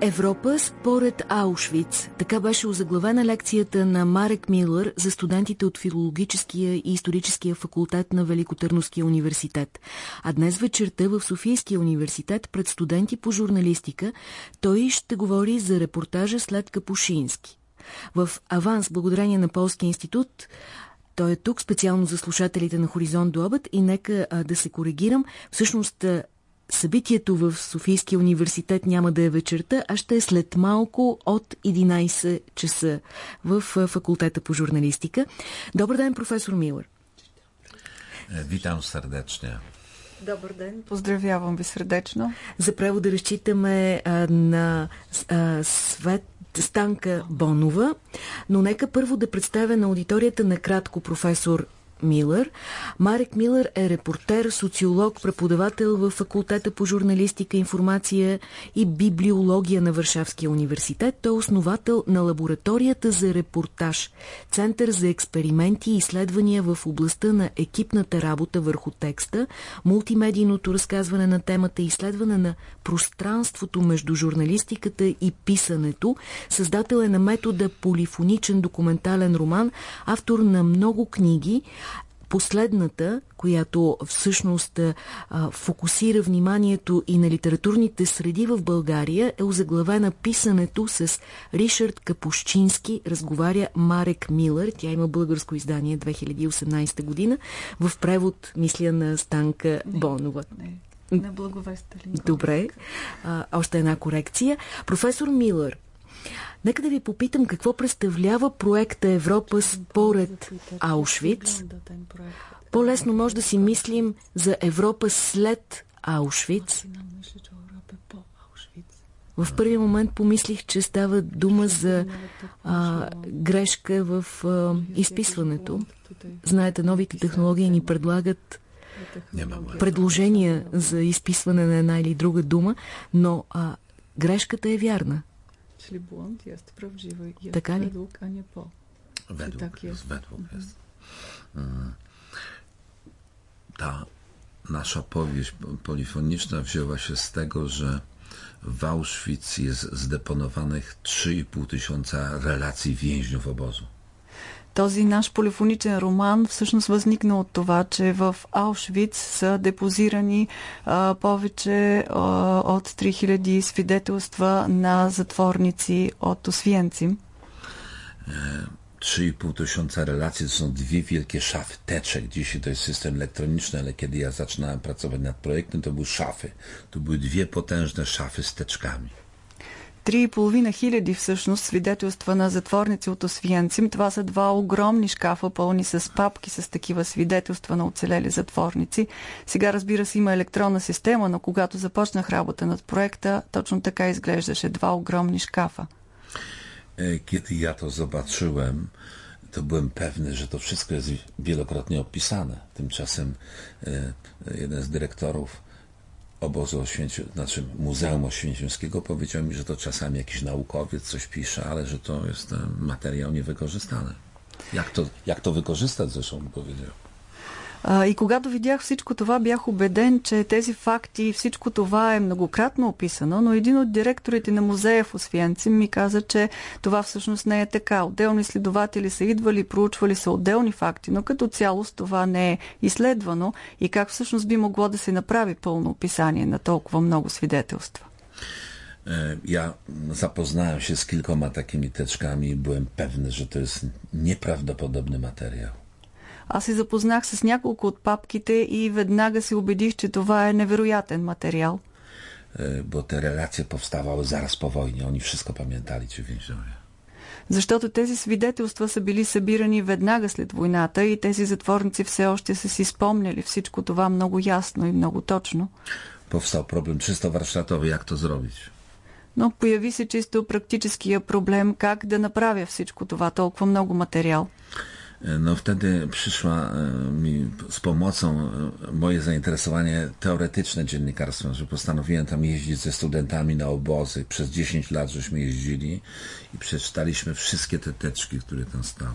Европа според Аушвиц. Така беше озаглавена лекцията на Марек Милър за студентите от филологическия и историческия факултет на Великотърновския университет. А днес вечерта в Софийския университет пред студенти по журналистика той ще говори за репортажа след Капушински. В Аванс, благодарение на Полския институт, той е тук специално за слушателите на Хоризонт до обед и нека а, да се коригирам. Всъщност събитието в Софийския университет няма да е вечерта, а ще е след малко от 11 часа в факултета по журналистика. Добър ден, професор Милър. Е, витам сърдечно. Добър ден. Поздравявам ви сърдечно. За превода разчитаме а, на а, Свет Станка Бонова, но нека първо да представя на аудиторията накратко професор Милър. Марек Милър е репортер, социолог, преподавател в факултета по журналистика, информация и библиология на Варшавския университет. Той е основател на лабораторията за репортаж, Център за експерименти и изследвания в областта на екипната работа върху текста, мултимедийното разказване на темата и изследване на пространството между журналистиката и писането. Създател е на метода полифоничен документален роман, автор на много книги, Последната, която всъщност а, фокусира вниманието и на литературните среди в България, е озаглавена писането с Ришард Капущински, разговаря Марек Милър. Тя има българско издание 2018 година, в превод, мисля, на Станка не, Бонова. Не. На благовестали. Добре. А, още една корекция. Професор Милър, Нека да ви попитам какво представлява проекта Европа според Аушвиц. По-лесно може да си мислим за Европа след Аушвиц. В първи момент помислих, че става дума за а, грешка в а, изписването. Знаете, новите технологии ни предлагат предложения за изписване на една или друга дума, но а, грешката е вярна. Czyli błąd jest prawdziwy, jest tak, według, a nie po. Według tak jest. jest według jest. Mm. Ta nasza powieść polifoniczna wzięła się z tego, że w Auschwitz jest zdeponowanych 3,5 tysiąca relacji więźniów obozu. Този наш полифоничен роман всъщност възникна от това, че в Аушвиц са депозирани а, повече а, от 3000 свидетелства на затворници от Освенцим. 3,5 tysiąca relacji to są dwie wielkie szafy teczek. Dzisiaj to jest system elektroniczny, ale kiedy ja zaczynałem pracować nad projektem, to były szafy. To były dwie potężne szafy z teczkami. 3,5 хиляди всъщност свидетелства на затворници от Освиенцим. Това са два огромни шкафа, пълни с папки с такива свидетелства на оцелели затворници. Сега, разбира се, има електронна система, но когато започнах работа над проекта, точно така изглеждаше два огромни шкафа. Kiedy ja to zobaczyłem, to byłem pewny, że to wszystko jest wielokrotnie opisane. Tymczasem jeden z dyrektorów obozu Oświęci, znaczy Muzeum Oświęcimskiego powiedział mi, że to czasami jakiś naukowiec coś pisze, ale że to jest materiał niewykorzystany. Jak to, jak to wykorzystać zresztą mi powiedział. И когато видях всичко това, бях убеден, че тези факти, всичко това е многократно описано, но един от директорите на музея в Освенцим ми каза, че това всъщност не е така. Отделни следователи са идвали, проучвали са отделни факти, но като цялост това не е изследвано и как всъщност би могло да се направи пълно описание на толкова много свидетелства. Ja zapoznałem się z kilkoma takimi teczkami i byłem pewny, że to jest nieprawdopodobny materiał. Аз се запознах с няколко от папките и веднага се убедих, че това е невероятен материал. Bo te relacje powstawały zaraz po wojnie. Oni wszystko pamiętali, ci więźniowie. Защото тези свидетелства са били събирани веднага след войната и тези затворници все още са си спомняли всичко това много ясно и много точно. Powstał problem czysto warsztatowy, jak to zrobić. Но появи се чисто практическия проблем как да направя всичко това, толкова много материал. No wtedy przyszła mi z pomocą moje zainteresowanie teoretyczne dziennikarstwem, że postanowiłem tam jeździć ze studentami na obozy. Przez 10 lat żeśmy jeździli i przeczytaliśmy wszystkie te teczki, które tam stały.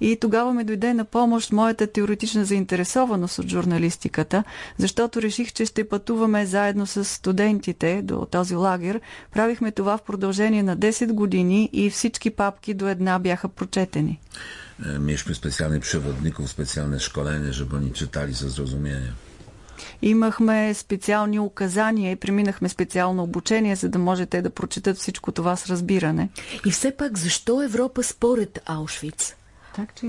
И тогава ми дойде на помощ моята теоретична заинтересованост от журналистиката, защото реших, че ще пътуваме заедно с студентите до този лагер. Правихме това в продължение на 10 години и всички папки до една бяха прочетени. Mieliśmy specjalnych przewodników, specjalne szkolenie, żeby oni czytali ze zrozumieniem. Имахме специални указания и преминахме специално обучение, за да може те да прочитат всичко това с разбиране. И все пак, защо Европа според Аушвиц?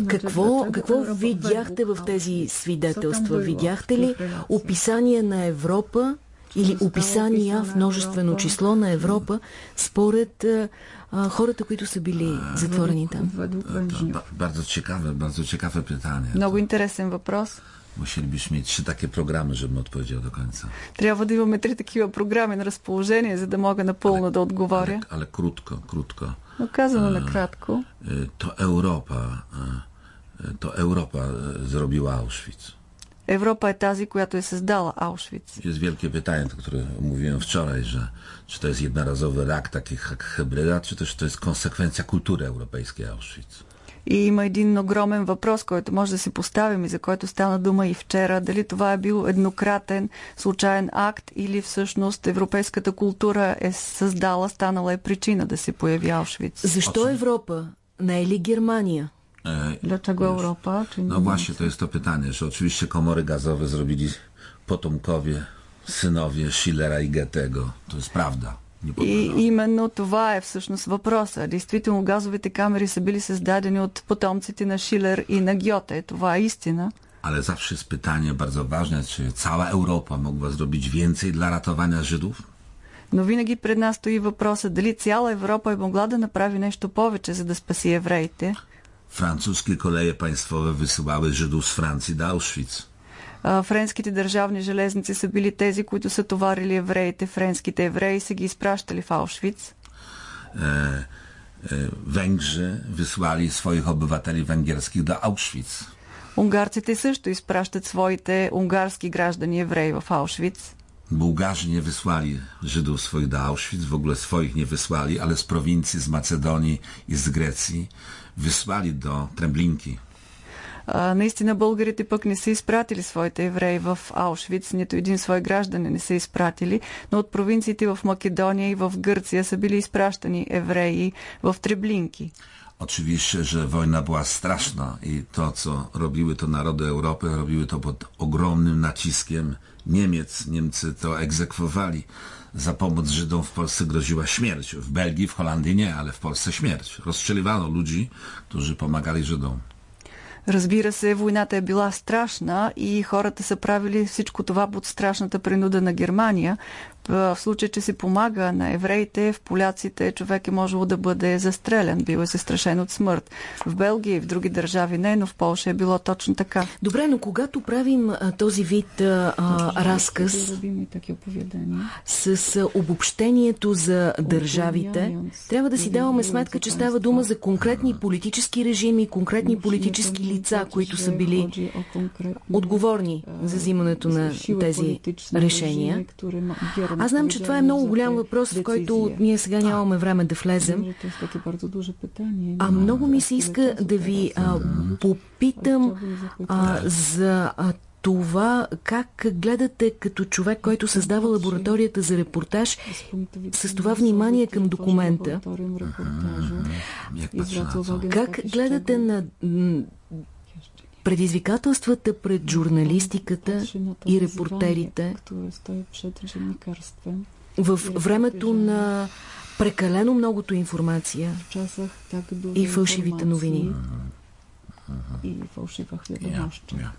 Какво, какво видяхте в тези свидетелства? Видяхте ли описание на Европа или описания в множествено число на Европа според а, хората, които са били затворени там? Bardzo ciekawe, bardzo ciekawe pytanie. Много интересен въпрос. Musielibyśmy mieć trzy takie programy, żebym odpowiedział do końca. Трябва да имаме три такива програми на разположение, за да мога напълно да отговоря. Ale, ale krótko, krótko. Но казано накратко, Y, To Europa, y, to Europa y, zrobiła Auschwitz. Европа е тази, която е създала Аушвиц. Jest wielkie pytanie, to, które mówiłem wczoraj, że czy to jest jednorazowy rak, taki jak hybryda, czy też to jest konsekwencja kultury europejskiej Auschwitz. И има един огромен въпрос, който може да си поставим и за който стана дума и вчера. Дали това е бил еднократен случайен акт или всъщност европейската култура е създала, станала е причина да се появи Аушвиц. Защо Европа? Не е ли Германия? Dlaczego Europa? Czy No nie? właśnie, to jest to pytanie, że oczywiście komory gazowe zrobili potomkowie, synowie Schillera i Goethego. To jest prawda. И именно това е всъщност въпроса. Действително газовите камери са били създадени от потомците на Шилер и на Гьоте. Това е истина. Ale zawsze jest pytanie bardzo ważne, czy cała Europa mogła zrobić więcej dla ratowania Żydów? Но винаги пред нас стои въпроса дали цяла Европа е могла да направи нещо повече, за да спаси евреите. Francuskie koleje państwowe wysyłały Żydów z Francji do Auschwitz. Френските държавни железници са били тези, които са товарили евреите. Френските евреи са ги изпращали в Аушвиц. E, e, Węgrzy wysłali swoich obywateli węgierskich do Auschwitz. Унгарците също изпращат своите унгарски граждани евреи в Аушвиц. Bułgarzy nie wysłali Żydów swoich do Auschwitz, w ogóle swoich nie wysłali, ale z prowincji, z Macedonii i z Grecji wysłali do Tremblinki. А, наистина българите пък не са изпратили своите евреи в Аушвиц, нито един свой гражданин не са изпратили, но от провинциите в Македония и в Гърция са били изпращани евреи в Треблинки. Oczywiście, że wojna była straszna i to, co robiły to narody Europy, robiły to pod ogromnym naciskiem Niemiec. Niemcy to egzekwowali. Za pomoc Żydom w Polsce groziła śmierć. W Belgii, w Holandii nie, ale w Polsce śmierć. Rozstrzeliwano ludzi, którzy pomagali Żydom. Разбира се, войната е била страшна и хората са правили всичко това под страшната принуда на Германия. В случай, че се помага на евреите, в поляците човек е можело да бъде застрелян, бил е застрашен от смърт. В Белгия и в други държави не, но в Польша е било точно така. Добре, но когато правим а, този вид а, а, разказ с а, обобщението за държавите, трябва да си даваме сметка, че става дума за конкретни политически режими, конкретни политически лица, които са били отговорни за взимането на тези решения. Аз знам, че това е много голям въпрос, в който ние сега нямаме време да влезем. А много ми се иска да ви а, попитам а, за а, това как гледате като човек, който създава лабораторията за репортаж с това внимание към документа. Как гледате на предизвикателствата пред журналистиката и репортерите в времето на прекалено многото информация и фалшивите новини. И фалшивах Ja, wiadomości. ja.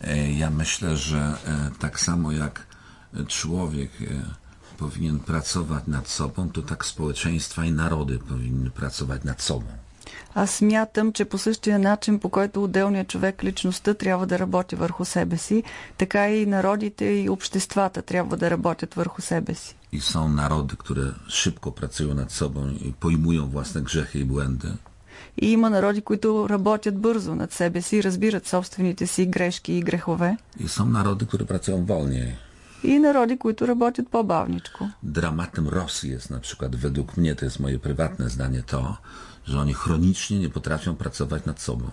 E, ja myślę, że e, tak samo jak e, człowiek e, powinien pracować nad sobą, to tak społeczeństwa i narody powinny pracować nad sobą. Аз смятам, че по същия начин, по който отделният човек, личността трябва да работи върху себе си, така и народите и обществата трябва да работят върху себе си. I są narody, które szybko pracują nad sobą i pojmują własne grzechy i błędy. И има народи, които работят бързо над себе си, разбират собствените си грешки и грехове. I są narody, które pracują wolniej. И народи, които работят по-бавничко. Dramatem Rosji jest na przykład, według mnie, to jest moje prywatne zdanie, to, że oni chronicznie nie potrafią pracować nad sobą.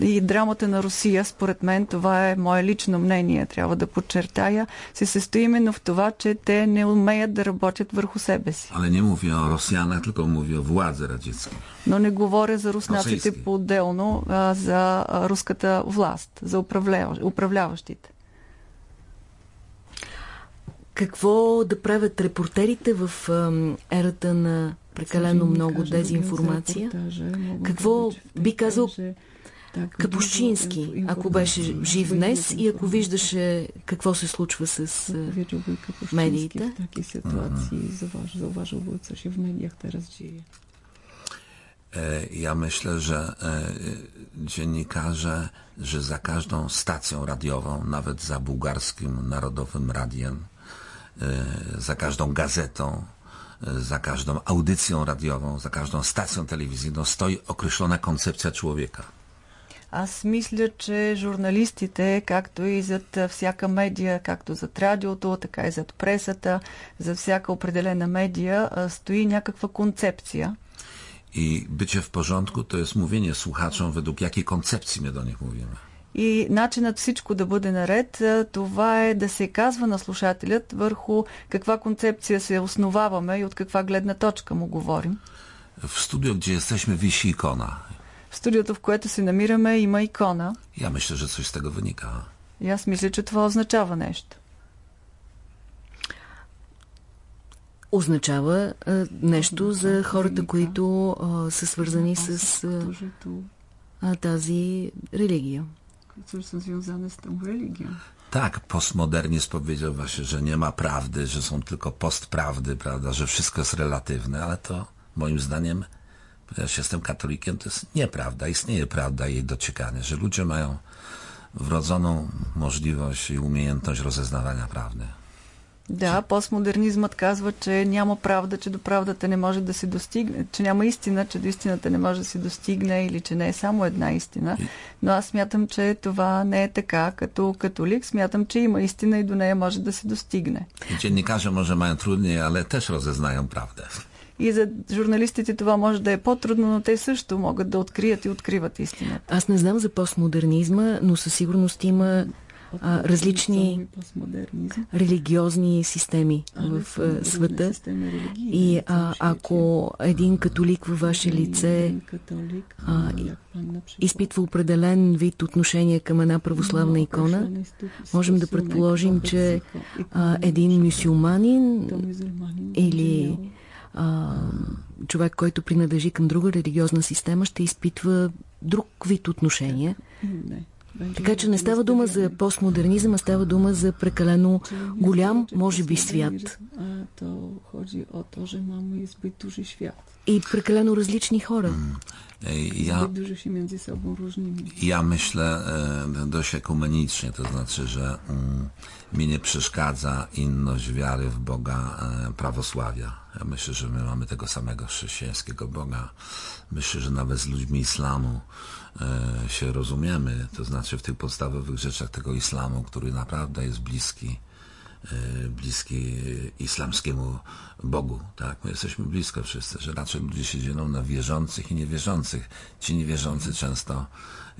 И драмата на Русия, според мен, това е мое лично мнение, трябва да подчертая, се състои именно в това, че те не умеят да работят върху себе си. Ale nie mówię o Rosjanach, tylko o władzy radzieckiej. Но не говоря за руснаците по-отделно, а за руската власт, за управлява- управляващите. Какво да правят репортерите в ам, ерата на прекалено много дезинформация? Какво би казал Капущински, ако беше жив днес и ако виждаше какво се случва с медиите? Sytuacji zauważ, zauważyłby, co się w mediach teraz dzieje. E, Ja myślę, że e, dziennikarze, że za każdą stacją radiową, nawet za bułgarskim Narodowym Radiem, e, za każdą gazetą, e, za każdą audycją radiową, za każdą stacją telewizyjną stoi określona koncepcja człowieka. Аз мисля, че журналистите, както и зад всяка медия, както зад радиото, така и зад пресата, за всяка определена медия, а, стои някаква концепция. I bycie w porządku to jest mówienie słuchaczom, według jakiej koncepcji my do nich mówimy. И начинът всичко да бъде наред, а, това е да се казва на слушателят върху каква концепция се основаваме и от каква гледна точка му говорим. W studiu, gdzie jesteśmy, wisi ikona. В студиото, в което се намираме, има икона. Ja myślę, że coś z tego wynika. И аз мисля, че това означава нещо. Означава а, нещо за хората, които а, са свързани с а, тази религия. Którzy są związane z tą religią. Tak, postmodernizm powiedział właśnie, że nie ma prawdy, że są tylko postprawdy, prawda, że wszystko jest relatywne, ale to moim zdaniem, ponieważ jestem katolikiem, to jest nieprawda. Istnieje prawda jej dociekanie, że ludzie mają wrodzoną możliwość i umiejętność rozeznawania prawdy. Да, постмодернизмът казва, че няма правда, че до правдата не може да се достигне, че няма истина, че до истината не може да се достигне или че не е само една истина. Но аз смятам, че това не е така. Като католик смятам, че има истина и до нея може да се достигне. I Dziennikarze może mają trudniej, ale też rozeznają prawdę. И за журналистите това може да е по-трудно, но те също могат да открият и откриват истината. Аз не знам за постмодернизма, но със сигурност има различни религиозни системи в а, света. И а, ако един католик във ваше лице przykład, изпитва определен вид отношение към една православна икона, можем да предположим, че а, един мюсюлманин muzułmanin или а, човек, който принадлежи към друга религиозна система, ще изпитва друг вид отношение. inne. Będzie Така че miał не става дума за nastawienie. постмодернизъм, а става дума за прекалено Czyli nie голям, chodzi o може би, postmodernizm, свят. A to chodzi o to, że mamy zbyt duży świat. И прекалено различни хора. I Ja, Zbyt dużo się między sobą różnimy. Ja myślę e, dość ekumenicznie, to znaczy, że mm, mi nie przeszkadza inność wiary w Boga e, prawosławia. Ja myślę, że my mamy tego samego chrześcijańskiego Boga. Myślę, że nawet z ludźmi islamu e, się rozumiemy, to znaczy w tych podstawowych rzeczach tego islamu, który naprawdę jest bliski bliski islamskiemu Bogu, tak? My jesteśmy blisko wszyscy, że raczej ludzie się dzielą na wierzących i niewierzących. Ci niewierzący często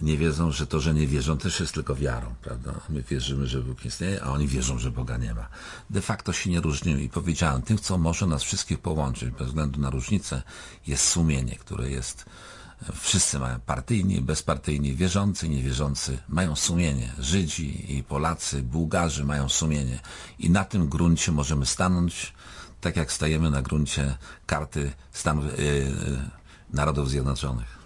nie wiedzą, że to, że nie wierzą też jest tylko wiarą, prawda? My wierzymy, że Bóg istnieje, a oni wierzą, że Boga nie ma. De facto się nie różnimy i powiedziałem, tym, co może nas wszystkich połączyć bez względu na różnice, jest sumienie, które jest Wszyscy mają partyjni, bezpartyjni, wierzący, niewierzący, mają sumienie. Żydzi i Polacy, Bułgarzy mają sumienie. I na tym gruncie możemy stanąć, tak jak stajemy na gruncie karty yy, Narodów Zjednoczonych.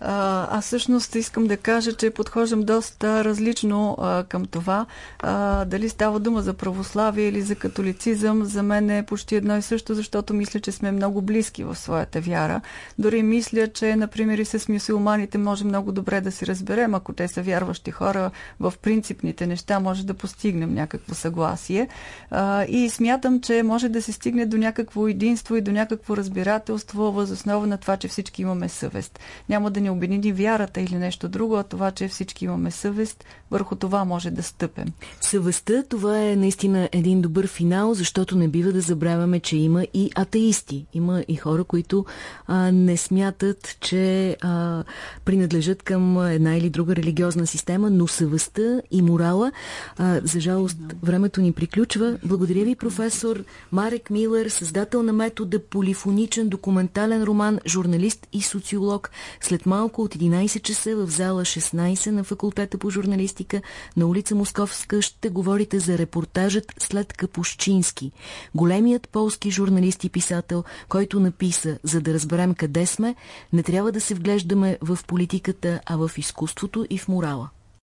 Аз всъщност искам да кажа, че подхождам доста различно а, към това. А, дали става дума за православие или за католицизъм, за мен е почти едно и също, защото мисля, че сме много близки в своята вяра. Дори мисля, че, например, и с мюсюлманите може много добре да се разберем, ако те са вярващи хора в принципните неща, може да постигнем някакво съгласие. А, и смятам, че може да се стигне до някакво единство и до някакво разбирателство въз основа на това, че всички имаме съвест. Няма да ни ни обедини вярата или нещо друго, а това, че всички имаме съвест, върху това може да стъпем. Съвестта, това е наистина един добър финал, защото не бива да забравяме, че има и атеисти. Има и хора, които а, не смятат, че а, принадлежат към една или друга религиозна система, но съвестта и морала, а, за жалост, времето ни приключва. Благодаря ви, професор Марек Милър, създател на метода полифоничен документален роман, журналист и социолог. След малко от 11 часа в зала 16 на факултета по журналистика на улица Московска ще говорите за репортажът след Капущински. Големият полски журналист и писател, който написа, за да разберем къде сме, не трябва да се вглеждаме в политиката, а в изкуството и в морала.